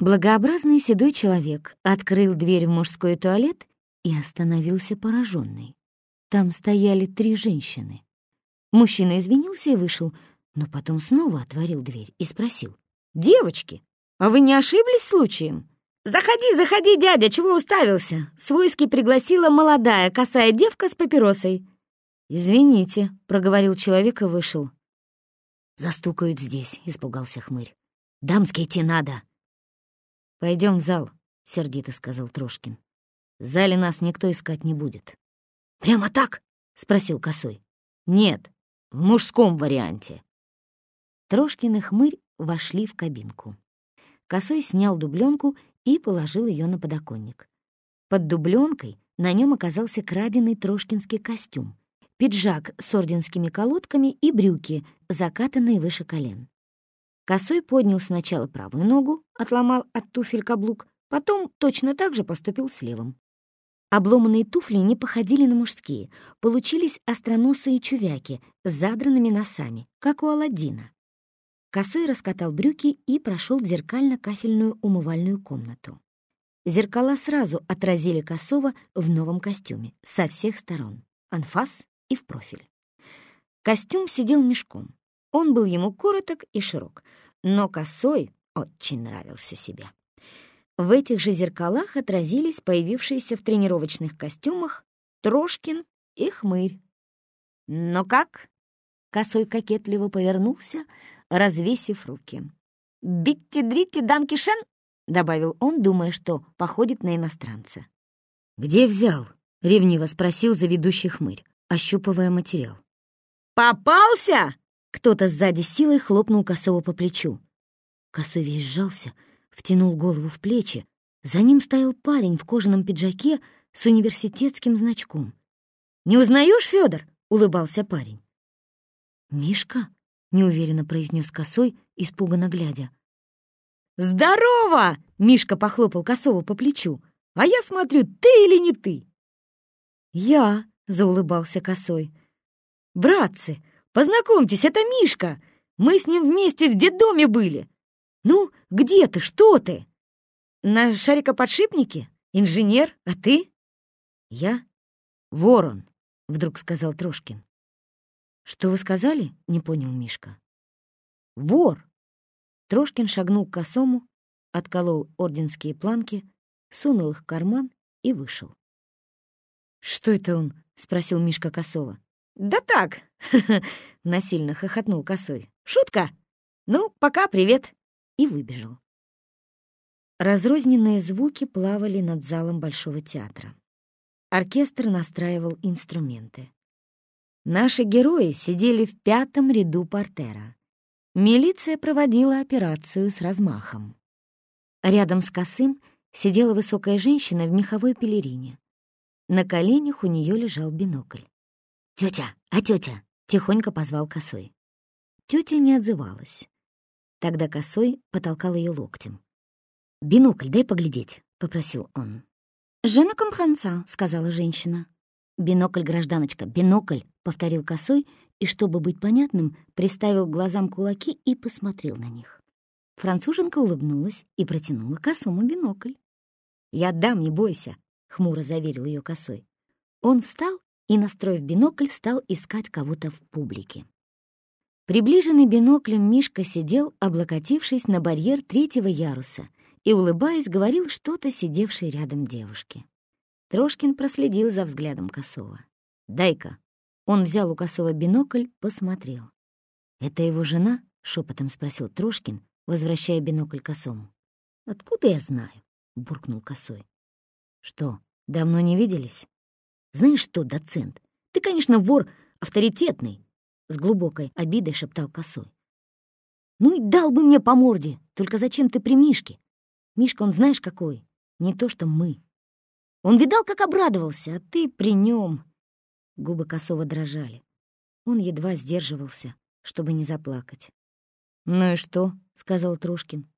Благообразный седой человек открыл дверь в мужской туалет и остановился пораженный. Там стояли три женщины. Мужчина извинился и вышел, но потом снова отворил дверь и спросил. «Девочки, а вы не ошиблись случаем?» «Заходи, заходи, дядя, чего уставился?» Свойски пригласила молодая косая девка с папиросой. «Извините», — проговорил человек и вышел. «Застукают здесь», — испугался хмырь. «Дамский идти надо». Пойдем в зал», — сердито сказал Трошкин. «В зале нас никто искать не будет». «Прямо так?» — спросил Косой. «Нет, в мужском варианте». Трошкин и хмырь вошли в кабинку. Косой снял дубленку и положил ее на подоконник. Под дубленкой на нем оказался краденый трошкинский костюм, пиджак с орденскими колодками и брюки, закатанные выше колен. Косой поднял сначала правую ногу, отломал от туфель каблук, потом точно так же поступил с левым. Обломанные туфли не походили на мужские, получились остроносые чувяки с задранными носами, как у Аладдина. Косой раскатал брюки и прошел в зеркально-кафельную умывальную комнату. Зеркала сразу отразили Косова в новом костюме, со всех сторон, анфас и в профиль. Костюм сидел мешком. Он был ему короток и широк, но Косой очень нравился себе. В этих же зеркалах отразились появившиеся в тренировочных костюмах Трошкин и Хмырь. «Ну как?» Косой кокетливо повернулся, развесив руки. «Битти-дритти данкишен?» — добавил он, думая, что походит на иностранца. «Где взял?» — ревниво спросил заведущий хмырь, ощупывая материал. «Попался!» — кто-то сзади силой хлопнул Косова по плечу. Косой весь сжался, втянул голову в плечи. За ним стоял парень в кожаном пиджаке с университетским значком. «Не узнаешь, Федор? улыбался парень. «Мишка?» — неуверенно произнес косой, испуганно глядя. «Здорово!» — Мишка похлопал косого по плечу. «А я смотрю, ты или не ты?» «Я!» — заулыбался косой. «Братцы, познакомьтесь, это Мишка! Мы с ним вместе в детдоме были! Ну, где ты, что ты?» «На шарикоподшипнике? Инженер, а ты?» «Я? Ворон», — вдруг сказал Трошкин. «Что вы сказали?» — не понял Мишка. «Вор!» Трошкин шагнул к косому, отколол орденские планки, сунул их в карман и вышел. «Что это он?» — спросил Мишка Косова. «Да так!» — насильно хохотнул Косой. «Шутка! Ну, пока, привет!» И выбежал. Разрозненные звуки плавали над залом Большого театра. Оркестр настраивал инструменты. Наши герои сидели в пятом ряду портера. Милиция проводила операцию с размахом. Рядом с Косым сидела высокая женщина в меховой пелерине. На коленях у нее лежал бинокль. «Тетя, а тетя?» — тихонько позвал Косой. Тетя не отзывалась. Тогда Косой потолкал ее локтем. «Бинокль дай поглядеть», — попросил он. «Жена компранца», — сказала женщина. «Бинокль, гражданочка, бинокль!» — повторил косой, и, чтобы быть понятным, приставил к глазам кулаки и посмотрел на них. Француженка улыбнулась и протянула косому бинокль. «Я дам, не бойся», — хмуро заверил ее косой. Он встал и, настроив бинокль, стал искать кого-то в публике. Приближенный биноклем Мишка сидел, облокотившись на барьер третьего яруса, и, улыбаясь, говорил что-то сидевшей рядом девушке. Трошкин проследил за взглядом Косова. «Дай-ка». Он взял у Косова бинокль, посмотрел. «Это его жена?» — шепотом спросил Трошкин, возвращая бинокль Косому. «Откуда я знаю?» — буркнул Косой. «Что, давно не виделись?» «Знаешь что, доцент, ты, конечно, вор авторитетный», — с глубокой обидой шептал Косой. «Ну и дал бы мне по морде, только зачем ты при Мишке? Мишка, он знаешь какой? Не то что мы». Он видал, как обрадовался, а ты при нем. Губы косово дрожали. Он едва сдерживался, чтобы не заплакать. «Ну и что?» — сказал Трушкин.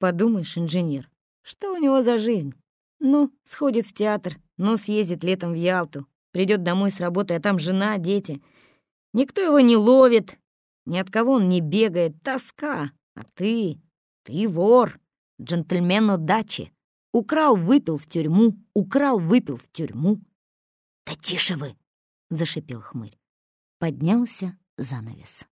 «Подумаешь, инженер, что у него за жизнь? Ну, сходит в театр, ну, съездит летом в Ялту, придет домой с работы, а там жена, дети. Никто его не ловит, ни от кого он не бегает, тоска. А ты, ты вор, Джентльмен удачи. Украл, выпил в тюрьму, украл, выпил в тюрьму. «Да тише вы!» — зашипел хмырь. Поднялся занавес.